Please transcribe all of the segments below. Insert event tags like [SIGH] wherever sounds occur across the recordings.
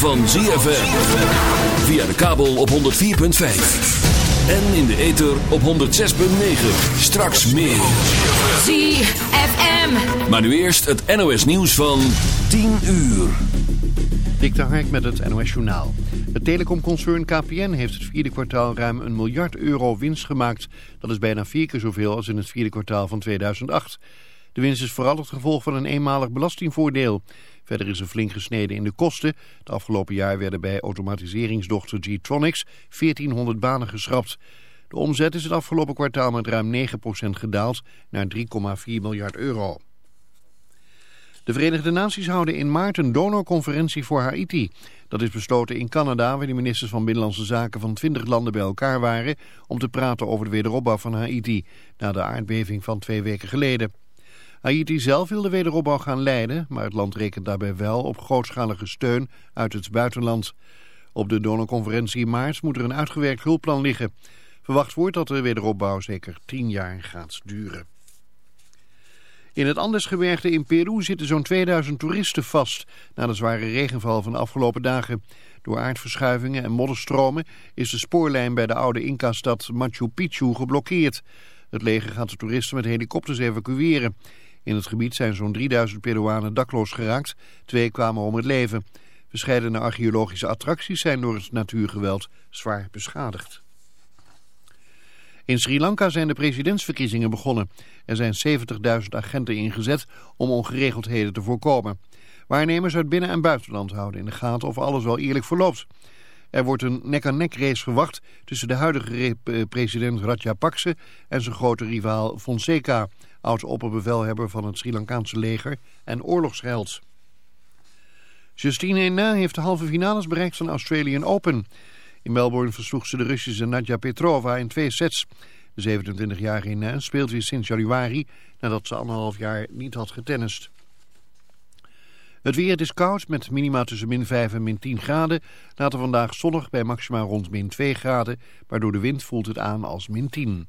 van ZFM. Via de kabel op 104.5. En in de ether op 106.9. Straks meer. ZFM. Maar nu eerst het NOS nieuws van 10 uur. Dik de Hark met het NOS Journaal. Het telecomconcern KPN heeft het vierde kwartaal ruim een miljard euro winst gemaakt. Dat is bijna vier keer zoveel als in het vierde kwartaal van 2008. De winst is vooral het gevolg van een eenmalig belastingvoordeel. Verder is er flink gesneden in de kosten. Het afgelopen jaar werden bij automatiseringsdochter G-Tronics 1400 banen geschrapt. De omzet is het afgelopen kwartaal met ruim 9% gedaald naar 3,4 miljard euro. De Verenigde Naties houden in maart een donorconferentie voor Haiti. Dat is besloten in Canada, waar de ministers van Binnenlandse Zaken van 20 landen bij elkaar waren... om te praten over de wederopbouw van Haiti, na de aardbeving van twee weken geleden. Haiti zelf wil de wederopbouw gaan leiden, maar het land rekent daarbij wel op grootschalige steun uit het buitenland. Op de donorconferentie in maart moet er een uitgewerkt hulpplan liggen. Verwacht wordt dat de wederopbouw zeker tien jaar gaat duren. In het Andesgebergte in Peru zitten zo'n 2000 toeristen vast na de zware regenval van de afgelopen dagen. Door aardverschuivingen en modderstromen is de spoorlijn bij de oude Inca-stad Machu Picchu geblokkeerd. Het leger gaat de toeristen met helikopters evacueren. In het gebied zijn zo'n 3000 Peruanen dakloos geraakt. Twee kwamen om het leven. Verscheidene archeologische attracties zijn door het natuurgeweld zwaar beschadigd. In Sri Lanka zijn de presidentsverkiezingen begonnen. Er zijn 70.000 agenten ingezet om ongeregeldheden te voorkomen. Waarnemers uit binnen- en buitenland houden in de gaten of alles wel eerlijk verloopt. Er wordt een nek-aan-nek race verwacht tussen de huidige president Rajapakse en zijn grote rivaal Fonseca, oud-opperbevelhebber van het Sri Lankaanse leger en oorlogsheld. Justine Henin heeft de halve finales bereikt van Australian Open. In Melbourne versloeg ze de Russische Nadja Petrova in twee sets. De 27-jarige Henin speelt weer sinds januari nadat ze anderhalf jaar niet had getennist. Het weer is koud met minima tussen min 5 en min 10 graden. Later vandaag zonnig bij maxima rond min 2 graden. Waardoor de wind voelt het aan als min 10.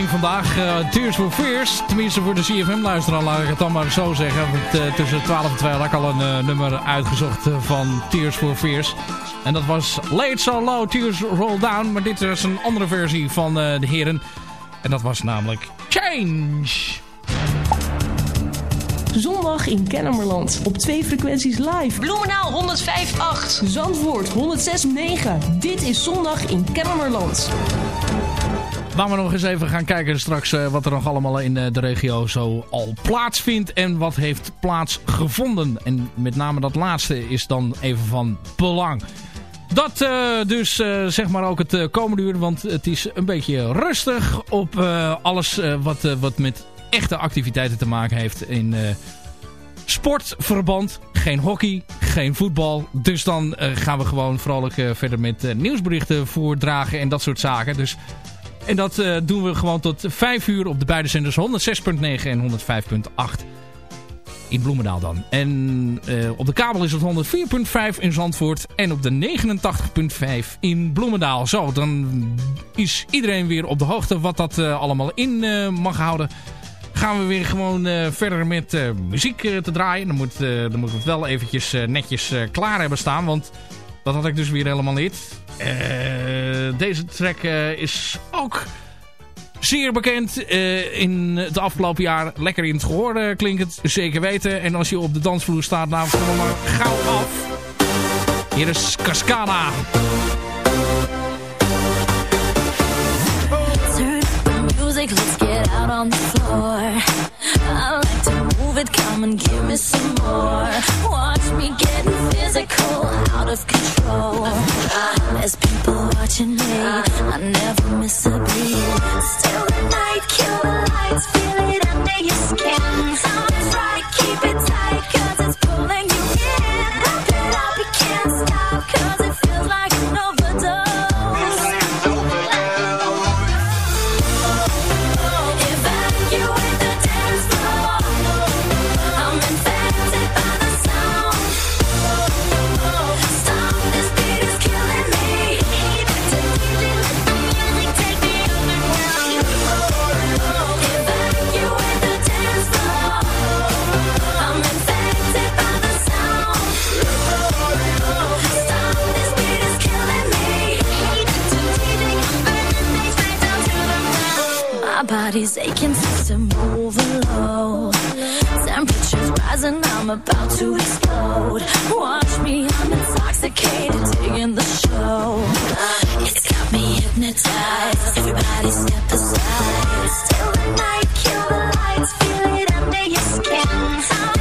Herhaling vandaag. Eh, Tears for Fears. Tenminste voor de CFM-luisteraar, laat ik het dan maar zo zeggen. Want, eh, tussen 12 en 2 had ik al een eh, nummer uitgezocht van Tears for Fears. En dat was Late So Low, Tears Roll Down. Maar dit is een andere versie van eh, de heren. En dat was namelijk Change. Zondag in Kennemerland. Op twee frequenties live. Bloemenaal 105.8. Zandvoort 106.9. Dit is Zondag in Kennemerland. Laten we nog eens even gaan kijken straks eh, wat er nog allemaal in eh, de regio zo al plaatsvindt. En wat heeft plaatsgevonden. En met name dat laatste is dan even van belang. Dat eh, dus zeg maar ook het komende uur. Want het is een beetje rustig op alles wat, wat met echte activiteiten te maken heeft in sportverband. Geen hockey, geen voetbal. Dus dan gaan we gewoon vrolijk verder met nieuwsberichten voordragen en dat soort zaken. Dus, en dat eh, doen we gewoon tot 5 uur op de beide zenders 106.9 en 105.8 in Bloemendaal dan. En eh, op de kabel is het 104.5 in Zandvoort en op de 89.5 in Bloemendaal. Zo, dan is iedereen weer op de hoogte wat dat eh, allemaal in mag houden. Gaan we weer gewoon verder met muziek te draaien. Dan moet, dan moet het wel eventjes netjes klaar hebben staan, want dat had ik dus weer helemaal niet. Eh, deze track eh, is ook zeer bekend eh, in het afgelopen jaar. Lekker in het gehoor eh, klinkt het, zeker weten. En als je op de dansvloer staat, nou, kom maar gauw af. Hier is the music, let's get out on the floor. It, come and give me some more. Watch me getting physical, out of control. There's people watching me, I never miss a beat. Still the night, kill the lights, feel it under your skin. Try to keep it tight, cause it's pulling you in. Pump it up, you can't stop, cause body's aching, system overload. Temperatures rising, I'm about to explode. Watch me, I'm intoxicated, digging the show. It's got me hypnotized. Everybody step aside. Still the night, kill the lights, feel it under your skin.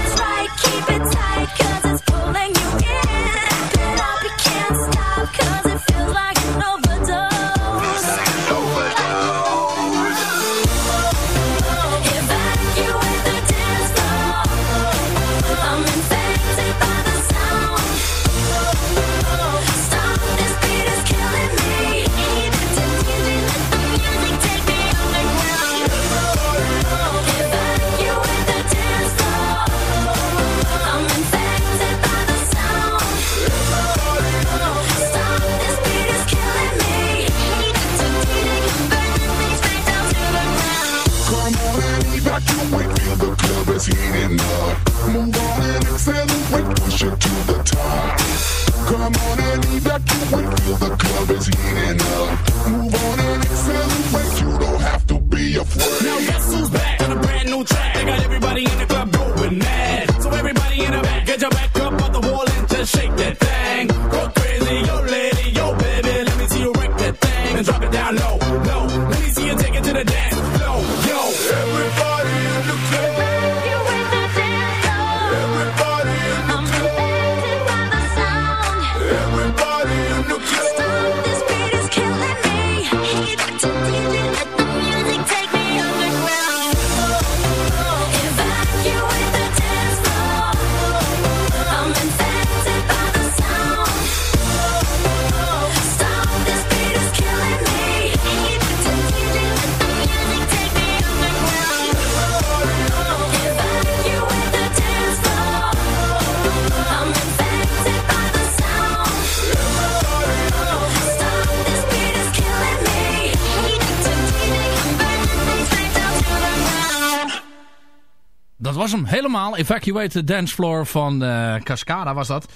Evacuate the Dance Floor van eh, Cascada was dat.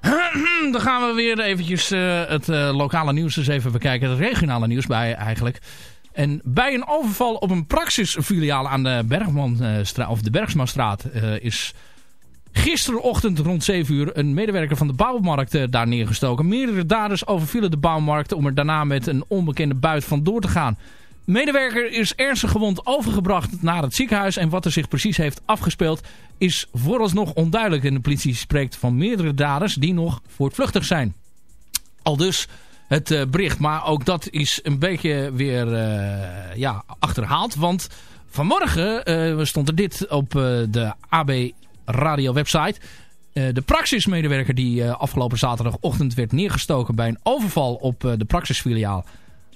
[CLEARS THROAT] Dan gaan we weer eventjes eh, het eh, lokale nieuws eens even bekijken. Het regionale nieuws bij eigenlijk. En bij een overval op een praxisfiliaal aan de, of de Bergsmanstraat is gisterochtend rond 7 uur een medewerker van de bouwmarkt daar neergestoken. Meerdere daders overvielen de bouwmarkt om er daarna met een onbekende buit vandoor te gaan. De medewerker is ernstig gewond overgebracht naar het ziekenhuis en wat er zich precies heeft afgespeeld is vooralsnog onduidelijk. En de politie spreekt van meerdere daders die nog voortvluchtig zijn. Al dus het eh, bericht. Maar ook dat is een beetje weer eh, ja, achterhaald. Want vanmorgen eh, stond er dit op de AB Radio website. De praxismedewerker die afgelopen zaterdagochtend werd neergestoken bij een overval op de praxisfiliaal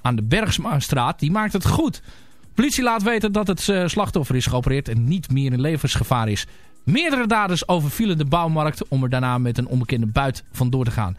aan de Bergsmaanstraat. Die maakt het goed. Politie laat weten dat het eh, slachtoffer is geopereerd en niet meer in levensgevaar is. Meerdere daders overvielen de bouwmarkt om er daarna met een onbekende buit vandoor te gaan.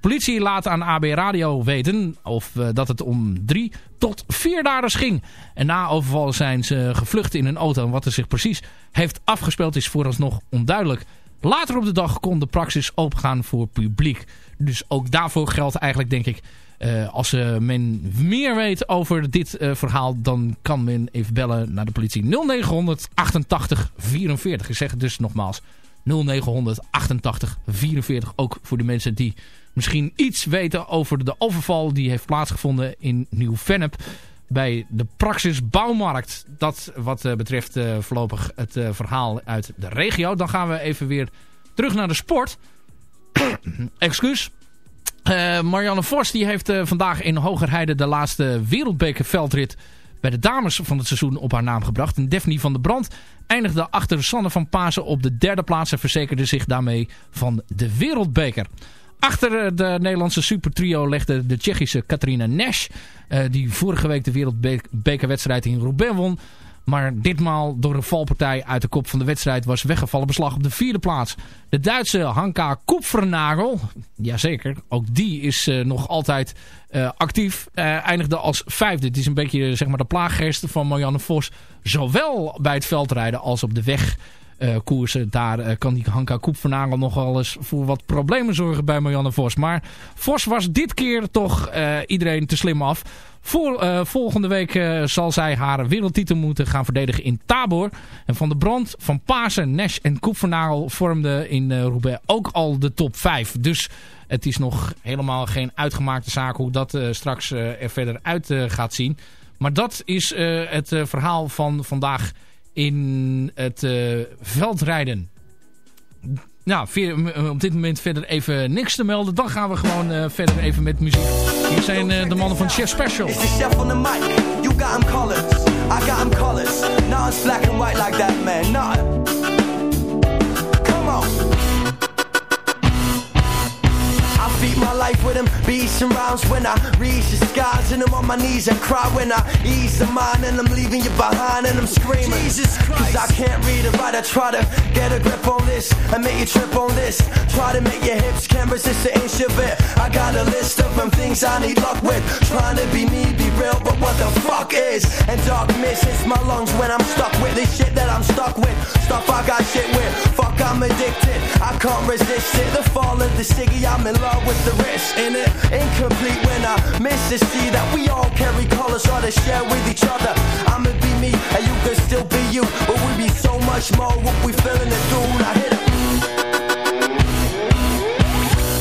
Politie laat aan AB Radio weten of, eh, dat het om drie tot vier daders ging. En na overval zijn ze gevlucht in een auto. En wat er zich precies heeft afgespeeld is vooralsnog onduidelijk. Later op de dag kon de praxis opengaan voor publiek. Dus ook daarvoor geldt eigenlijk denk ik... eh, als eh, men meer weet over dit eh, verhaal... dan kan men even bellen naar de politie 0900 88 44. Ik zeg het dus nogmaals 0900 88 44. Ook voor de mensen die misschien iets weten over de overval... die heeft plaatsgevonden in Nieuw-Vennep bij de Praxis Bouwmarkt. Dat wat betreft voorlopig het verhaal uit de regio. Dan gaan we even weer terug naar de sport. [COUGHS] Excuus. Eh, Marianne Vos die heeft eh, vandaag in Hogerheide de laatste wereldbeker veldrit bij de dames van het seizoen op haar naam gebracht. En Daphne van der Brand eindigde achter Sanne van Pasen op de derde plaats en verzekerde zich daarmee van de wereldbeker. Achter eh, de Nederlandse supertrio legde de Tsjechische Katrina Nash, die vorige week de wereldbekerwedstrijd in Roubaix won. Maar ditmaal door een valpartij uit de kop van de wedstrijd was weggevallen beslag op de vierde plaats. De Duitse Hanka Koepvernagel, jazeker, ook die is eh, nog altijd eh, actief, eh, eindigde als vijfde. Het is een beetje zeg maar, de plaaggeest van Marianne Vos, zowel bij het veldrijden als op de weg. Eh, koersen. Daar eh, kan die Hanka Koepvernagel nog wel eens voor wat problemen zorgen bij Marianne Vos. Maar Vos was dit keer toch eh, iedereen te slim af. Voor, volgende week zal zij haar wereldtitel moeten gaan verdedigen in Tabor. En Van de Brand, Van Pasen, Nash en Koepvernagel vormden in Roubaix ook al de top 5. Dus het is nog helemaal geen uitgemaakte zaak hoe dat straks er verder uit gaat zien. Maar dat is het verhaal van vandaag in het eh, veldrijden. Nou, veer- op dit moment verder even niks te melden. Dan gaan we gewoon eh, verder even met muziek. Hier zijn eh, de mannen van Chef Special. Chef. Feed my life with him, beats and rhymes when I reach the skies and I'm on my knees and cry when I ease the mind and I'm leaving you behind and I'm screaming. Jesus Christ. Cause I can't read or write I try to get a grip on this and make you trip on this. Try to make your hips can't resist the inch of it. I got a list of them things I need luck with. Trying to be me, be real, but what the fuck is? And darkness hits my lungs when I'm stuck with this shit that I'm stuck with. Stuff I got shit with. Fuck, I'm addicted. I can't resist it. The fall of the ciggy, I'm in love with the rest In it, incomplete when I miss to see that we all carry colors, try to share with each other. I'ma be me, and you can still be you. But we be so much more what we feeling it through. I hit it.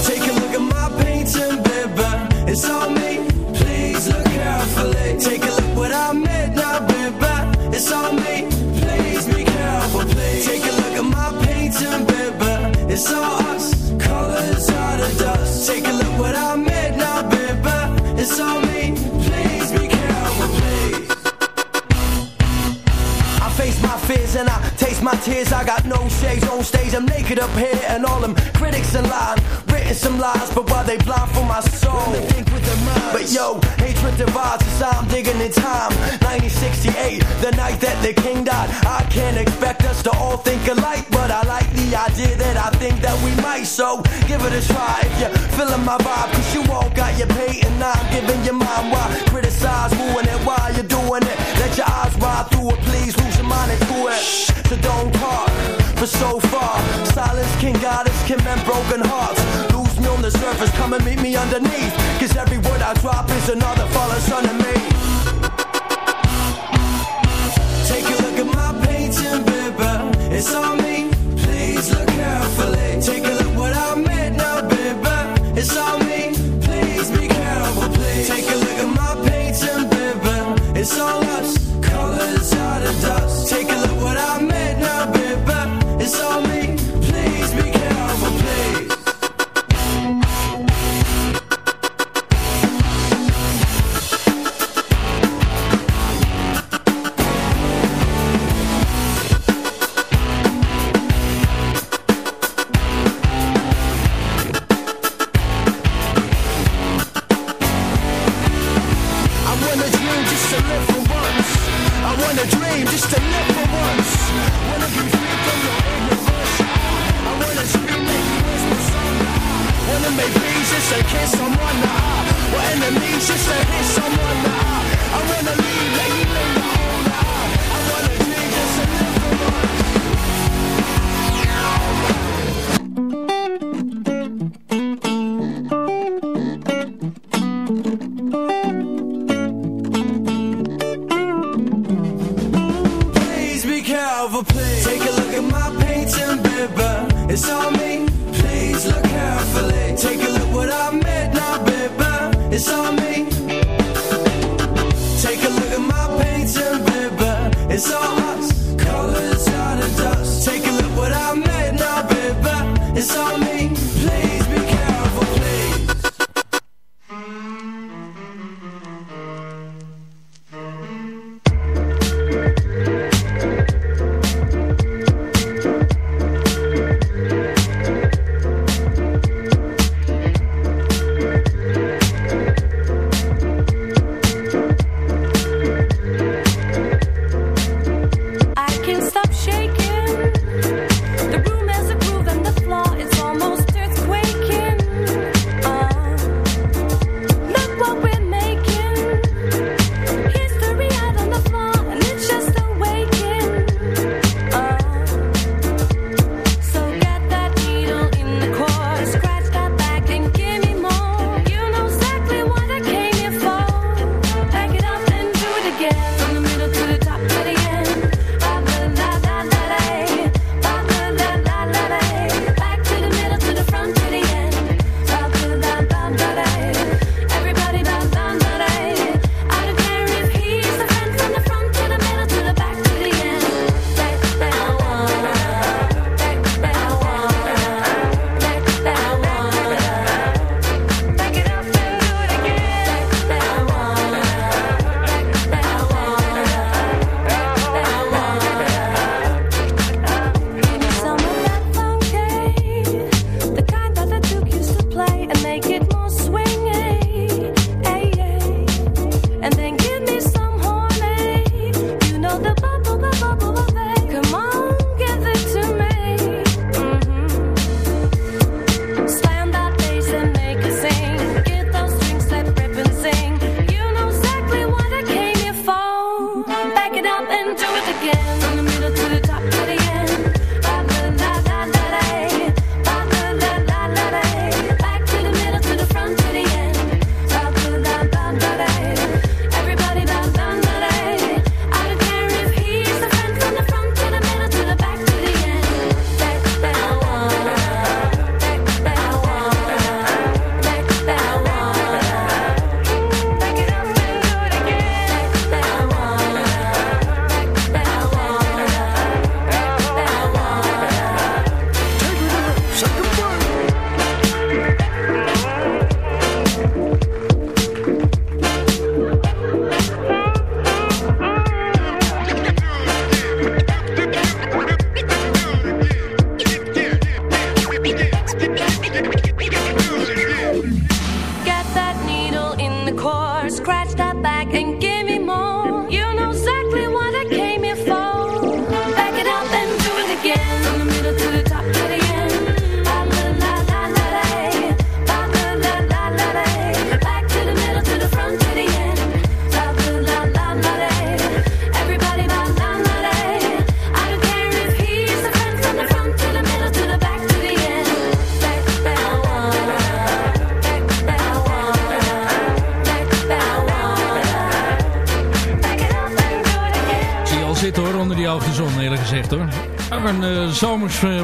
Take a look at my painting, baby. It's on me. Please look carefully. Take a look what I made now, baby. It's on me. Please be careful, please. Take a look at my painting, baby. It's all. Take a look what I made now, baby. It's on me. And I taste my tears. I got no shades on stage. I'm naked up here and all them critics in line. Written some lies, but while they blind for my soul. They think with their minds. But yo, hatred divides us. I'm digging in time. 1968, the night that the king died. I can't expect us to all think alike, but I like the idea that I think that we might. So give it a try if you're feeling my vibe. Cause you all got your pay and I'm giving you mine. Why criticize, ruin it why you're doing it? So don't talk. For so far, silence can guide us, can mend broken hearts. Lose me on the surface, come and meet me underneath. Cause every word I drop is another fallen son of me. Take a look at my painting, baby. It's on me. Please look carefully. Take a look what I made now, baby. It's on me. Please be careful, please. Take a look at my painting, baby. It's all us. From the middle to the top to the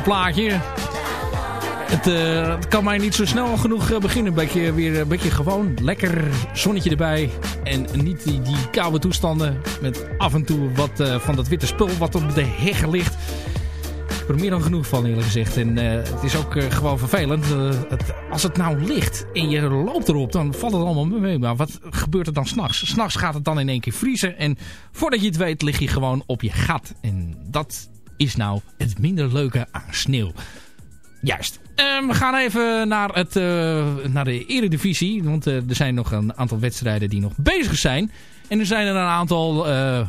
plaatje. Het, uh, het, kan mij niet zo snel genoeg beginnen. Een beetje, weer een beetje gewoon. Lekker zonnetje erbij. En niet die, die koude toestanden. Met af en toe wat van dat witte spul wat op de heggen ligt. Ik heb er meer dan genoeg van eerlijk gezegd. En het is ook gewoon vervelend. Het, als het nou ligt en je loopt erop, dan valt het allemaal mee. Maar wat gebeurt er dan s'nachts? S'nachts gaat het dan in één keer vriezen. En voordat je het weet lig je gewoon op je gat. En dat is nou het minder leuke aan sneeuw. Juist. Uh, we gaan even naar, het, uh, naar de eredivisie. Want uh, er zijn nog een aantal wedstrijden die nog bezig zijn. En er zijn er een aantal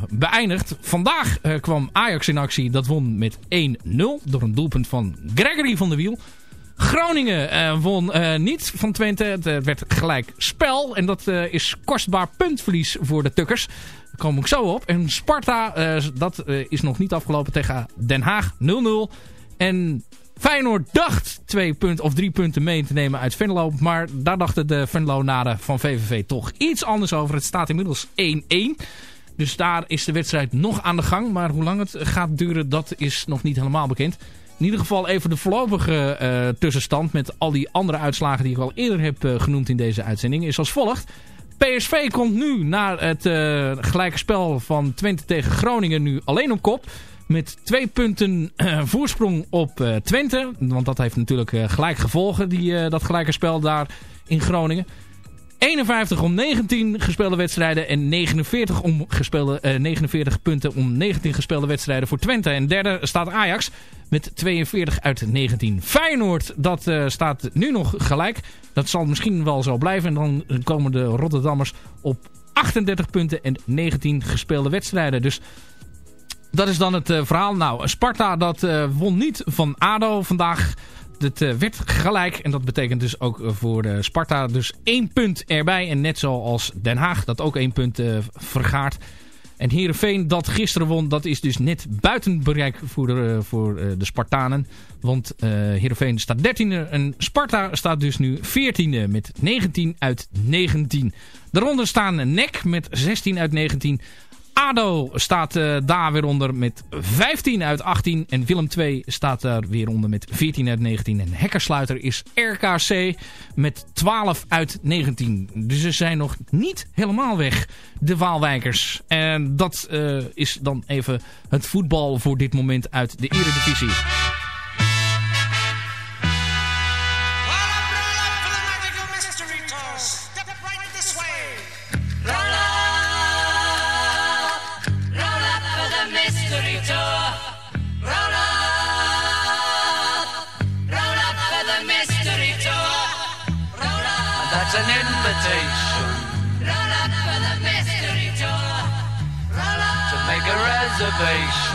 beëindigd. Vandaag kwam Ajax in actie. Dat won met 1-0 door een doelpunt van Gregory van der Wiel. Groningen won niet van Twente. Het werd gelijk spel. En dat is kostbaar puntverlies voor de Tukkers. Kom ik zo op. En Sparta, dat is nog niet afgelopen tegen Den Haag 0-0. En Feyenoord dacht twee punten of drie punten mee te nemen uit Venlo. Maar daar dachten de Venlo-naden van VVV toch iets anders over. Het staat inmiddels 1-1. Dus daar is de wedstrijd nog aan de gang. Maar hoe lang het gaat duren, dat is nog niet helemaal bekend. In ieder geval even de voorlopige uh, tussenstand met al die andere uitslagen die ik al eerder heb genoemd in deze uitzending. Is als volgt. PSV komt nu naar het uh, gelijke spel van Twente tegen Groningen nu alleen op kop. Met twee punten uh, voorsprong op uh, Twente. Want dat heeft natuurlijk gelijk gevolgen, die, dat gelijke spel daar in Groningen. 51 om 19 gespeelde wedstrijden en 49, om gespeelde, 49 punten om 19 gespeelde wedstrijden voor Twente. En derde staat Ajax met 42 uit 19. Feyenoord, dat staat nu nog gelijk. Dat zal misschien wel zo blijven. En dan komen de Rotterdammers op 38 punten en 19 gespeelde wedstrijden. Dus dat is dan het uh, verhaal. Nou, Sparta dat won niet van ADO vandaag. Het uh, werd gelijk en dat betekent dus ook voor Sparta dus één punt erbij. En net zoals Den Haag dat ook één punt vergaart. En Heerenveen dat gisteren won, dat is dus net buiten bereik voor de, voor de Spartanen. Want uh, staat 13e en Sparta staat dus nu 14e met 19 uit 19. Daaronder staan NEC met 16 uit 19. ADO staat uh, daar weer onder met 15 uit 18. En Willem 2 staat daar weer onder met 14 uit 19. En hekkersluiter is RKC met 12 uit 19. Dus ze zijn nog niet helemaal weg, de Waalwijkers. En dat uh, is dan even het voetbal voor dit moment uit de Eredivisie. observation.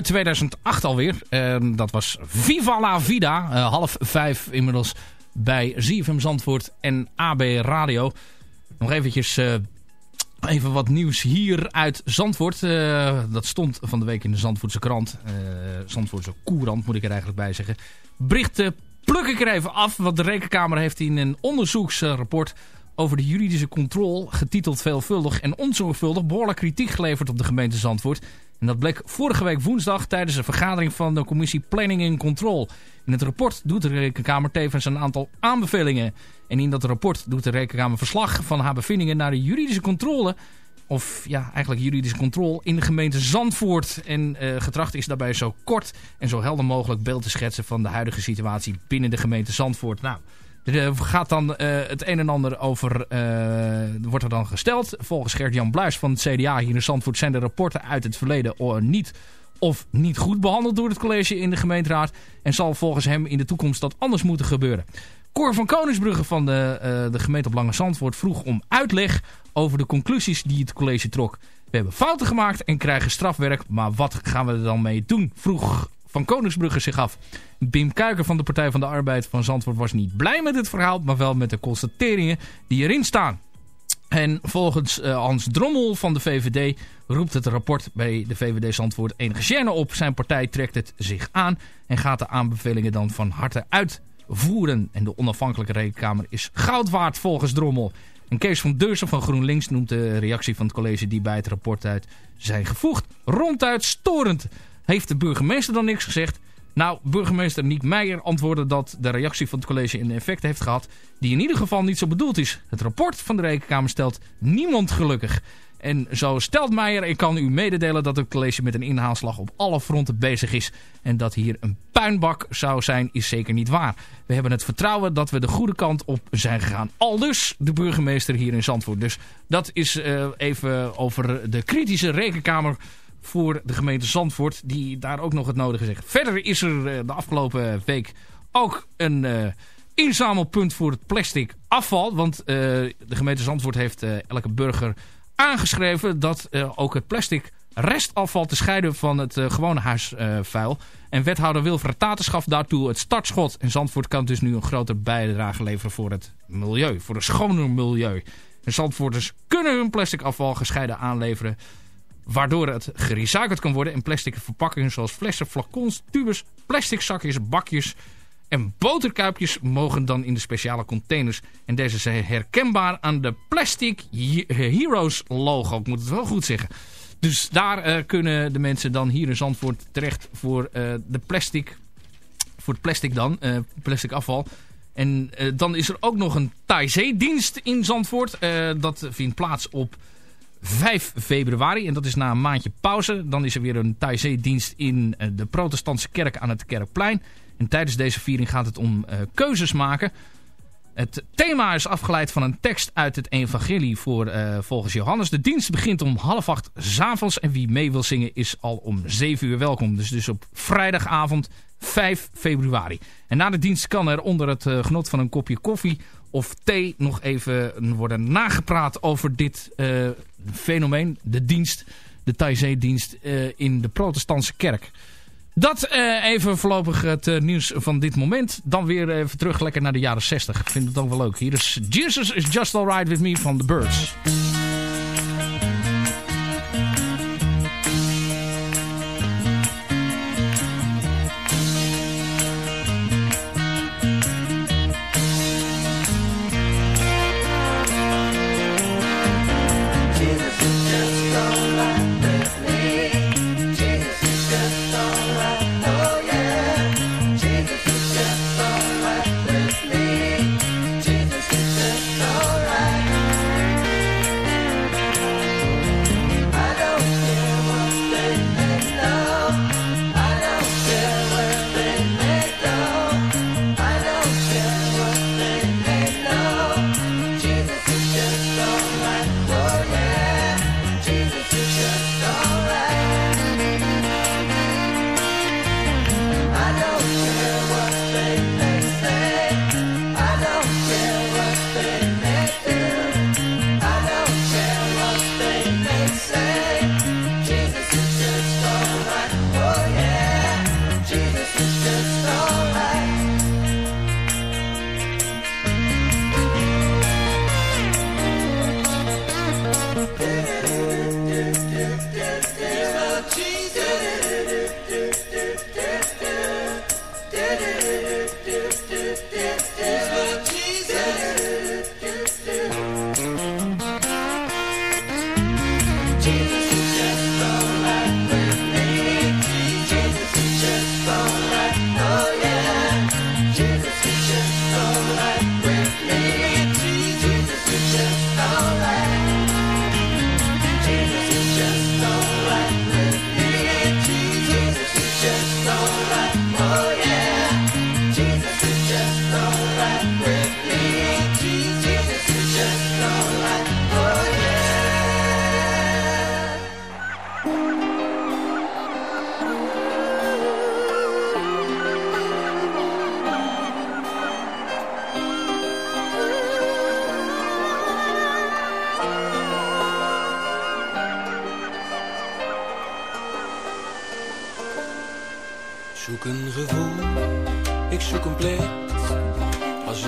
Uit 2008 alweer. Ehm, dat was Viva la Vida. Eh, half vijf inmiddels bij ZFM Zandvoort en AB Radio. Nog eventjes eh, even wat nieuws hier uit Zandvoort. Eh, dat stond van de week in de Zandvoortse krant. Zandvoortse Courant moet ik er eigenlijk bij zeggen. Berichten pluk ik er even af. Want de Rekenkamer heeft in een onderzoeksrapport over de juridische controle, getiteld veelvuldig en onzorgvuldig, behoorlijk kritiek geleverd op de gemeente Zandvoort. En dat bleek vorige week woensdag tijdens een vergadering van de commissie Planning and Control. In het rapport doet de Rekenkamer tevens een aantal aanbevelingen. En in dat rapport doet de Rekenkamer verslag van haar bevindingen naar de juridische controle. Of ja, eigenlijk juridische controle in de gemeente Zandvoort. En eh getracht is daarbij zo kort en zo helder mogelijk beeld te schetsen van de huidige situatie binnen de gemeente Zandvoort. Nou, er eh, gaat dan eh, het een en ander over, eh, wordt er dan gesteld. Volgens Gert-Jan Bluis van het CDA hier in Zandvoort zijn de rapporten uit het verleden niet of niet goed behandeld door het college in de gemeenteraad. En zal volgens hem in de toekomst dat anders moeten gebeuren. Cor van Koningsbrugge van de, de gemeente op Lange Zandvoort vroeg om uitleg over de conclusies die het college trok. We hebben fouten gemaakt en krijgen strafwerk, maar wat gaan we er dan mee doen? Vroeg van Koningsbrugge zich af. Bim Kuiker van de Partij van de Arbeid van Zandvoort was niet blij met het verhaal, maar wel met de constateringen die erin staan. En volgens uh, Hans Drommel van de VVD roept het rapport bij de VVD Zandvoort enige gêne op. Zijn partij trekt het zich aan en gaat de aanbevelingen dan van harte uitvoeren. En de onafhankelijke rekenkamer is goud waard volgens Drommel. En Kees van Deursen van GroenLinks noemt de reactie van het college die bij het rapport uit zijn gevoegd. Ronduit storend. Heeft de burgemeester dan niks gezegd? Nou, burgemeester Niek Meijer antwoordde dat de reactie van het college een effect heeft gehad die in ieder geval niet zo bedoeld is. Het rapport van de Rekenkamer stelt niemand gelukkig. En zo stelt Meijer, ik kan u mededelen dat het college met een inhaalslag op alle fronten bezig is. En dat hier een puinbak zou zijn, is zeker niet waar. We hebben het vertrouwen dat we de goede kant op zijn gegaan. Aldus de burgemeester hier in Zandvoort. Dus dat is uh, even over de kritische rekenkamer voor de gemeente Zandvoort. Die daar ook nog het nodige zegt. Verder is er uh, de afgelopen week ook een... Uh, inzamelpunt voor het plastic afval. Want de gemeente Zandvoort heeft elke burger aangeschreven dat ook het plastic restafval te scheiden van het gewone huisvuil. en wethouder Wilfred Tatenschaf daartoe het startschot. En Zandvoort kan dus nu een grotere bijdrage leveren voor het milieu. Voor een schoner milieu. En Zandvoorters kunnen hun plastic afval gescheiden aanleveren. Waardoor het gerecycled kan worden in plastic verpakkingen zoals flessen, flacons, tubes, plastic zakjes, bakjes en boterkuipjes mogen dan in de speciale containers. En deze zijn herkenbaar aan de Plastic Heroes logo. Ik moet het wel goed zeggen. Dus daar uh, kunnen de mensen dan hier in Zandvoort terecht voor uh, de plastic. Voor het plastic dan. Uh, plastic afval. En dan is er ook nog een Thaizee-dienst in Zandvoort. dat vindt plaats op 5 februari. En dat is na een maandje pauze. Dan is er weer een Thaizee-dienst in de protestantse kerk aan het Kerkplein. En tijdens deze viering gaat het om uh, keuzes maken. Het thema is afgeleid van een tekst uit het evangelie voor, uh, volgens Johannes. De dienst begint om half acht s'avonds. En wie mee wil zingen is al om zeven uur welkom. Dus, dus op vrijdagavond 5 februari. En na de dienst kan er onder het genot van een kopje koffie of thee nog even worden nagepraat over dit uh, fenomeen. De dienst, de Thaizee-dienst in de protestantse kerk. Dat uh, even voorlopig het nieuws van dit moment. Dan weer even terug lekker naar de jaren 60. Ik vind het dan wel leuk. Hier is Jesus is Just Alright With Me van The Birds.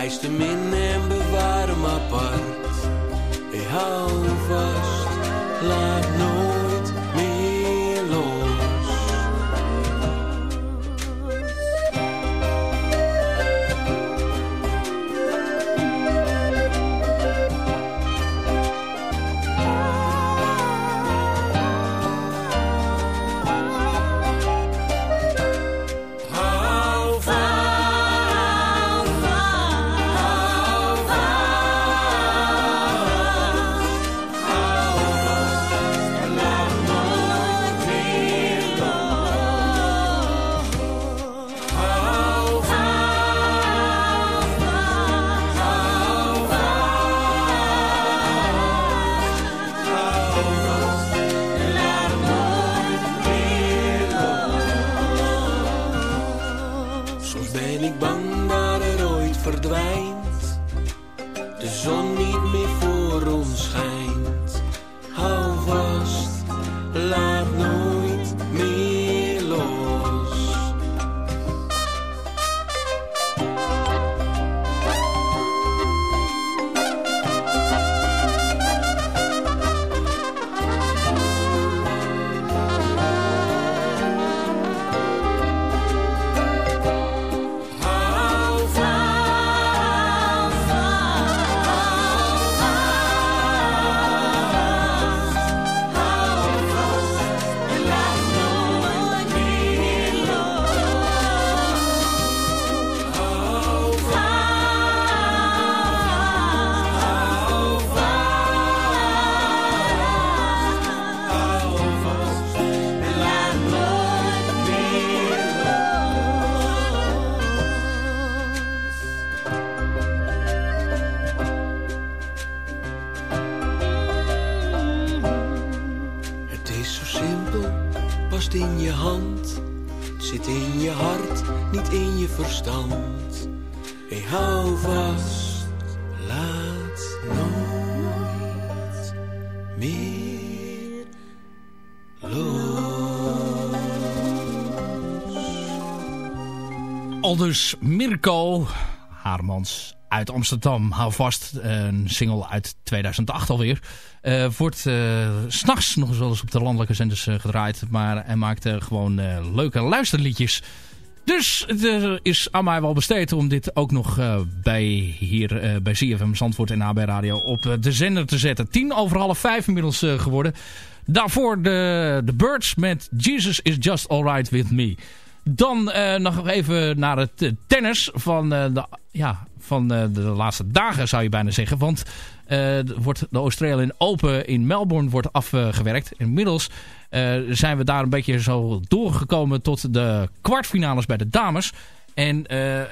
Ik lijst hem in en bewaar hem apart. Ik hou Mirko Haarmans uit Amsterdam. Hou vast, een single uit 2008 alweer. Eh wordt eh, s'nachts nog wel eens op de landelijke zenders eh, gedraaid. Maar hij maakt gewoon leuke luisterliedjes. Dus er is aan mij wel besteed om dit ook nog bij hier bij CFM Zandvoort en AB Radio op de zender te zetten. Tien over half vijf inmiddels geworden. Daarvoor de, de Birds met Jesus is Just Alright With Me. Dan eh, nog even naar het eh, tennis van, eh, de, ja, van eh, de laatste dagen zou je bijna zeggen. Want wordt de Australian Open in Melbourne wordt afgewerkt. Inmiddels zijn we daar een beetje zo doorgekomen tot de kwartfinales bij de dames. En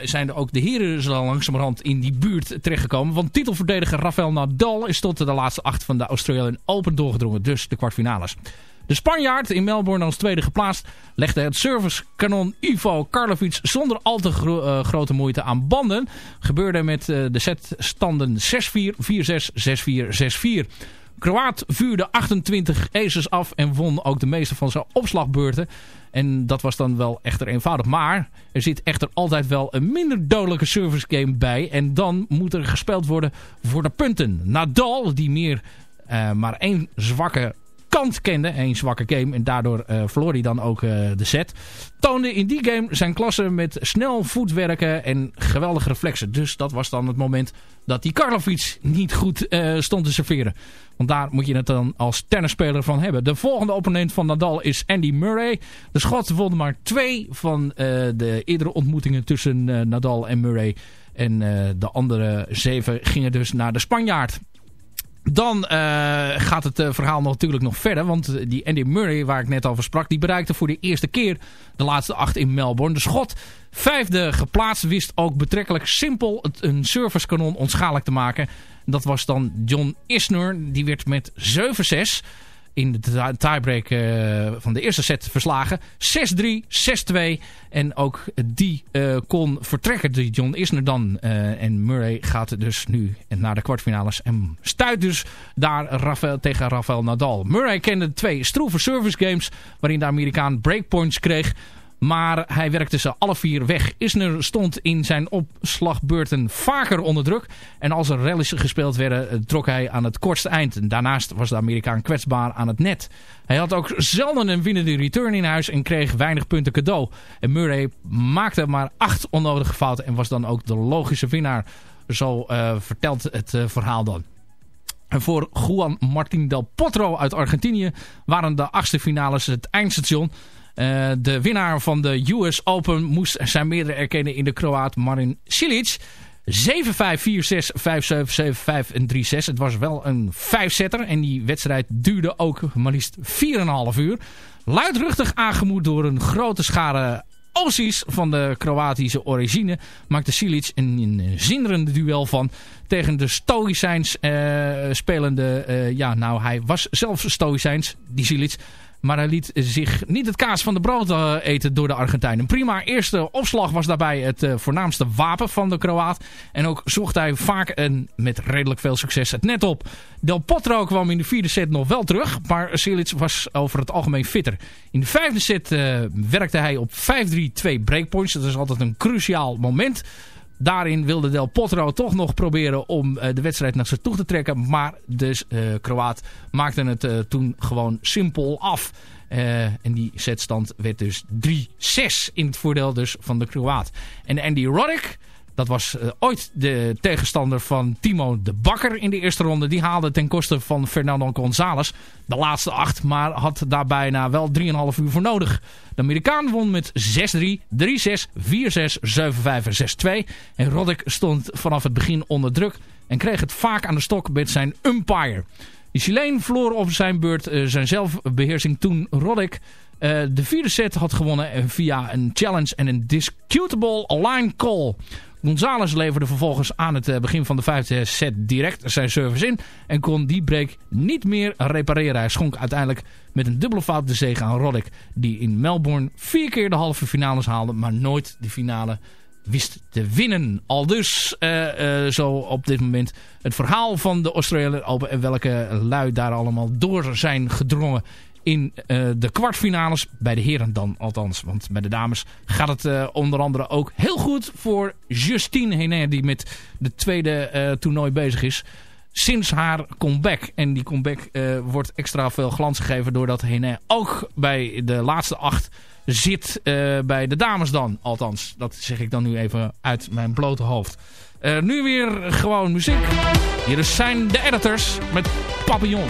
zijn er ook de heren zo langzamerhand in die buurt terechtgekomen. Want titelverdediger Rafael Nadal is tot de laatste acht van de Australian Open doorgedrongen. Dus de kwartfinales. De Spanjaard in Melbourne als tweede geplaatst legde het servicekanon Ivo Karlovic zonder al te eh, grote moeite aan banden. Gebeurde met eh, de setstanden 6-4, 4-6, 6-4, 6-4. Kroaat vuurde 28 aces af en won ook de meeste van zijn opslagbeurten. En dat was dan wel echter eenvoudig. Maar er zit echter altijd wel een minder dodelijke service game bij. En dan moet er gespeeld worden voor de punten. Nadal, die meer eh, maar één zwakke kant kende. Een zwakke game. En daardoor eh, verloor hij dan ook eh, de set. Toonde in die game zijn klasse met snel voetwerken en geweldige reflexen. Dus dat was dan het moment dat die Karlovic niet goed eh, stond te serveren. Want daar moet je het dan als tennisspeler van hebben. De volgende opponent van Nadal is Andy Murray. De Schot won maar twee van de eerdere ontmoetingen tussen Nadal en Murray. En de andere zeven gingen dus naar de Spanjaard. Dan eh, gaat het eh, verhaal natuurlijk nog verder. Want eh, die Andy Murray, waar ik net over sprak... die bereikte voor de eerste keer de laatste acht in Melbourne. De schot, vijfde geplaatst, wist ook betrekkelijk simpel... Het, een servicekanon onschadelijk te maken. Dat was dan John Isner. Die werd met 7-6 in de tie- tiebreak eh, van de eerste set verslagen. 6-3, 6-2. En ook die eh, kon vertrekken, die John Isner dan. Eh, en Murray gaat dus nu naar de kwartfinales. En stuit dus daar Rafael, tegen Rafael Nadal. Murray kende twee stroeve service games. Waarin de Amerikaan breakpoints kreeg. Maar hij werkte ze alle vier weg. Isner stond in zijn opslagbeurten vaker onder druk. En als er rallies gespeeld werden, eh, trok hij aan het kortste eind. Daarnaast was de Amerikaan kwetsbaar aan het net. Hij had ook zelden een winnende return in huis en kreeg weinig punten cadeau. En Murray maakte maar acht onnodige fouten en was dan ook de logische winnaar. Zo uh, vertelt het uh, verhaal dan. En voor Juan Martín del Potro uit Argentinië waren de achtste finales het eindstation. Uh, de winnaar van de US Open moest zijn meerdere erkennen in de Kroaat Marin Cilic. 7-5, 4-6, 5-7, 7-5 en 3-6. Het was wel een vijfzetter en die wedstrijd duurde ook maar liefst 4,5 uur. Luidruchtig aangemoed door een grote schare Aussies van de Kroatische origine maakte Silic een, een zinderende duel van tegen de Stoïcijns uh, spelende... Uh, ja, nou, hij was zelf Stoïcijns, die Silic... Maar hij liet zich niet het kaas van de brood uh, eten door de Argentijnen. Prima eerste opslag was daarbij het uh, voornaamste wapen van de Kroaat. En ook zocht hij vaak en met redelijk veel succes het net op. Del Potro kwam in de vierde set nog wel terug. Maar Silic was over het algemeen fitter. In de vijfde set uh, werkte hij op 5-3-2 breakpoints. Dat is altijd een cruciaal moment. Daarin wilde Del Potro toch nog proberen om uh, de wedstrijd naar zich toe te trekken. Maar de uh, Kroaat maakte het uh, toen gewoon simpel af. en die setstand werd dus 3-6 in het voordeel dus van de Kroaat. En Andy Roddick, dat was ooit de tegenstander van Timo de Bakker in de eerste ronde. Die haalde ten koste van Fernando González de laatste acht. Maar had daar bijna wel 3,5 uur voor nodig. De Amerikaan won met 6-3, 3-6, 4-6, 7-5 en 6-2. En Roddick stond vanaf het begin onder druk en kreeg het vaak aan de stok met zijn umpire. De Chileen verloor op zijn beurt uh, zijn zelfbeheersing toen Roddick uh, de vierde set had gewonnen via een challenge en een discutable line call. González leverde vervolgens aan het begin van de vijfde set direct zijn service in. En kon die break niet meer repareren. Hij schonk uiteindelijk met een dubbele fout de zege aan Roddick. Die in Melbourne vier keer de halve finales haalde. Maar nooit de finale wist te winnen. Al dus uh, uh, zo op dit moment het verhaal van de Australian Open. En welke lui daar allemaal door zijn gedrongen in uh, de kwartfinales. Bij de heren dan althans. Want bij de dames gaat het uh, onder andere ook heel goed voor Justine Henin. Die met de tweede uh, toernooi bezig is. Sinds haar comeback. En die comeback wordt extra veel glans gegeven. Doordat Henin ook bij de laatste acht zit. bij de dames dan althans. Dat zeg ik dan nu even uit mijn blote hoofd. nu weer gewoon muziek. Hier zijn de editors met Papillon.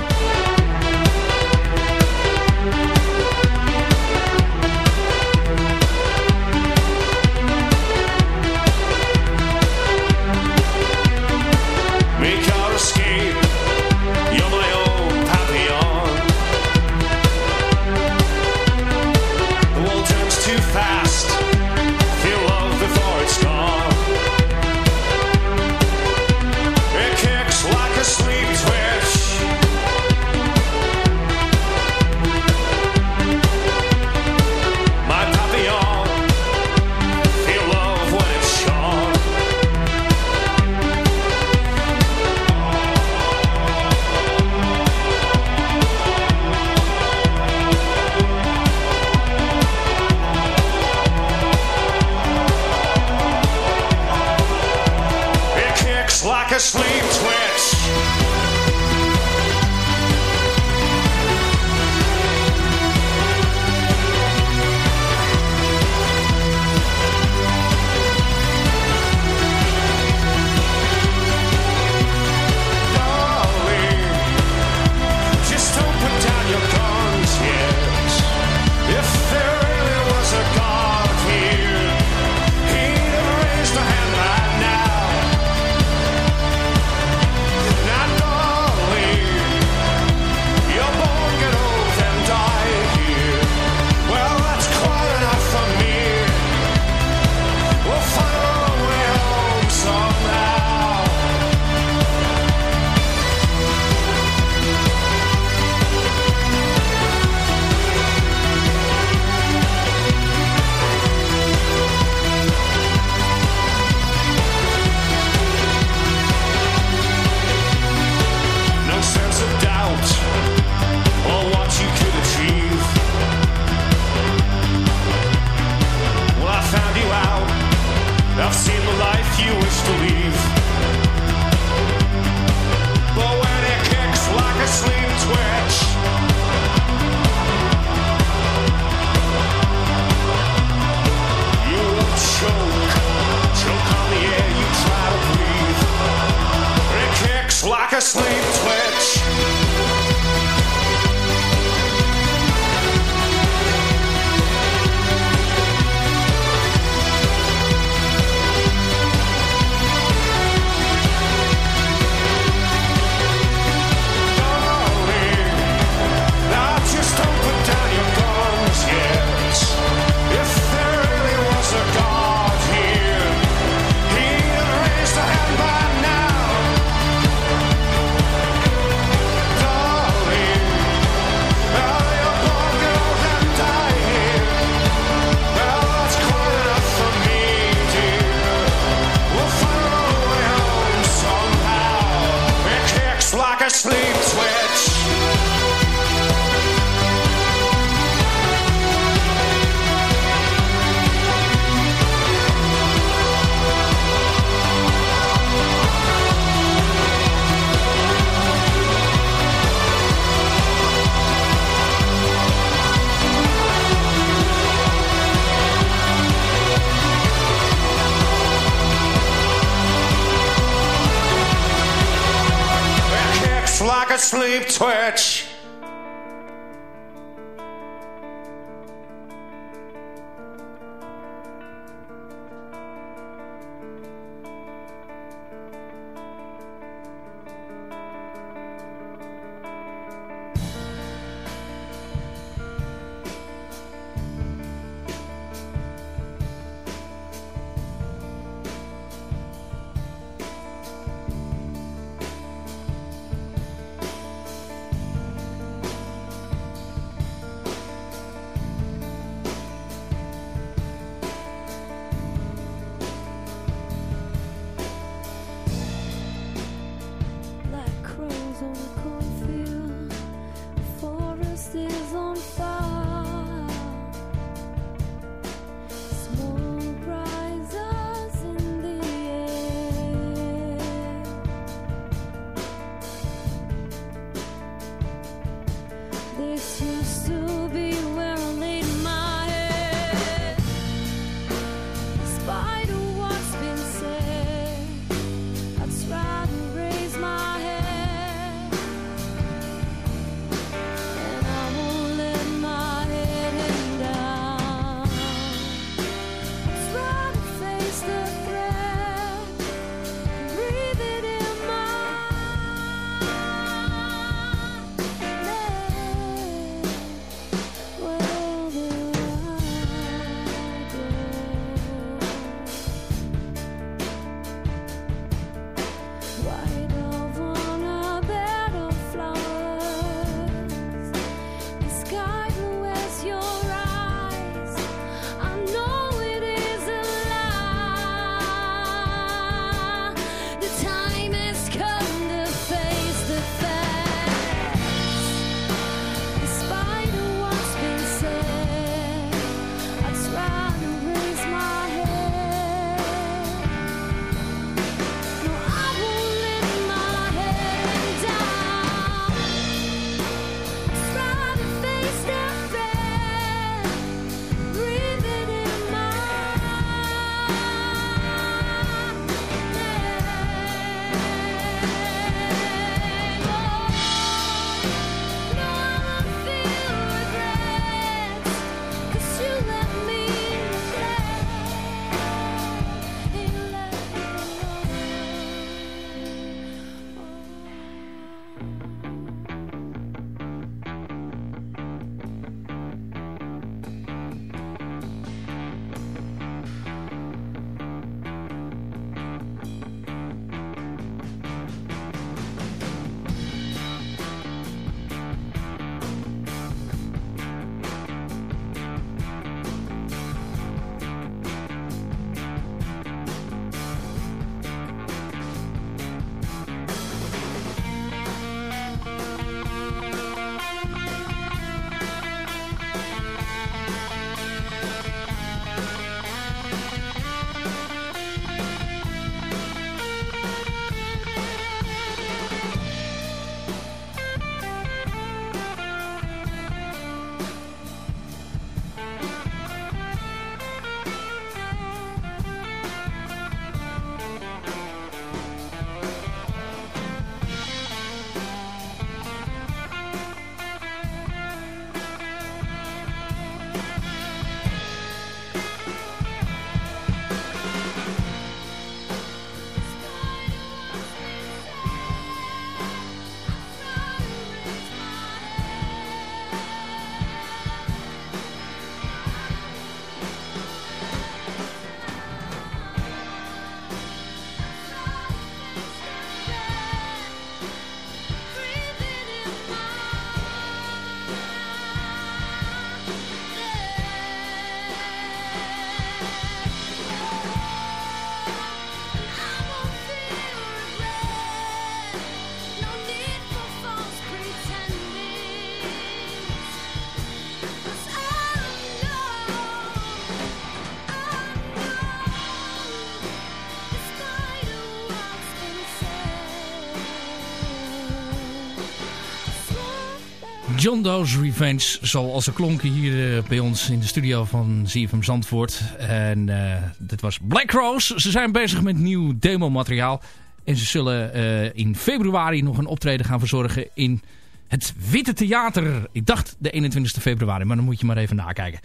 John Doe's Revenge, zoals ze klonken hier eh, bij ons in de studio van ZFM Zandvoort. En eh, dit was Black Rose. Ze zijn bezig met nieuw demomateriaal. En ze zullen eh, in februari nog een optreden gaan verzorgen in het Witte Theater. Ik dacht de 21 februari, maar dan moet je maar even nakijken.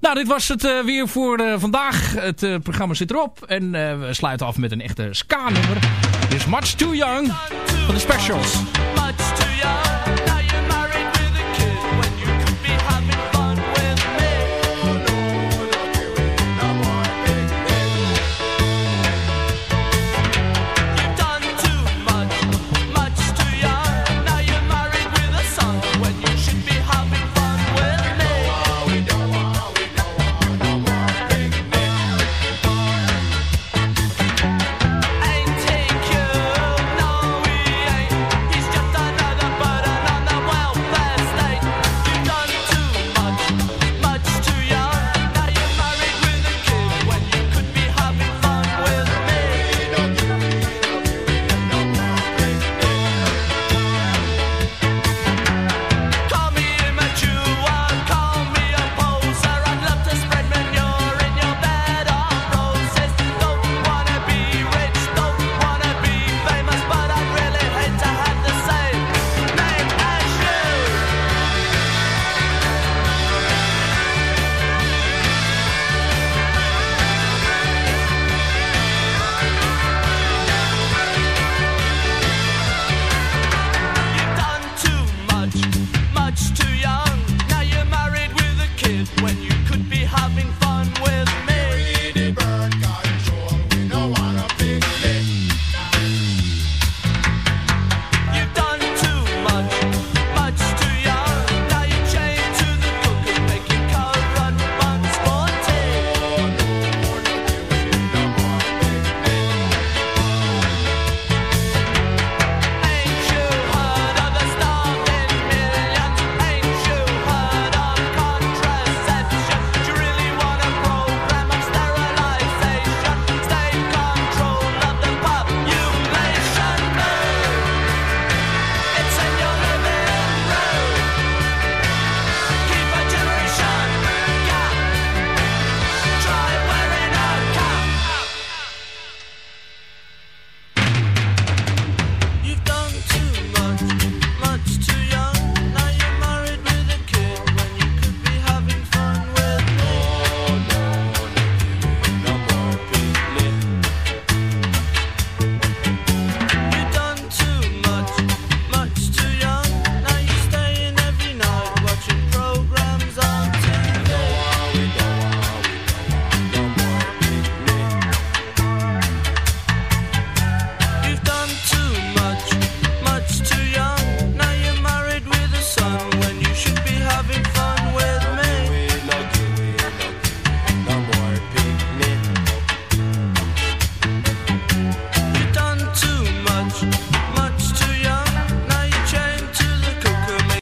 Nou, dit was het weer voor vandaag. Het programma zit erop. En we sluiten af met een echte ska-nummer. Dit is Much Too Young van de Specials. Much too young.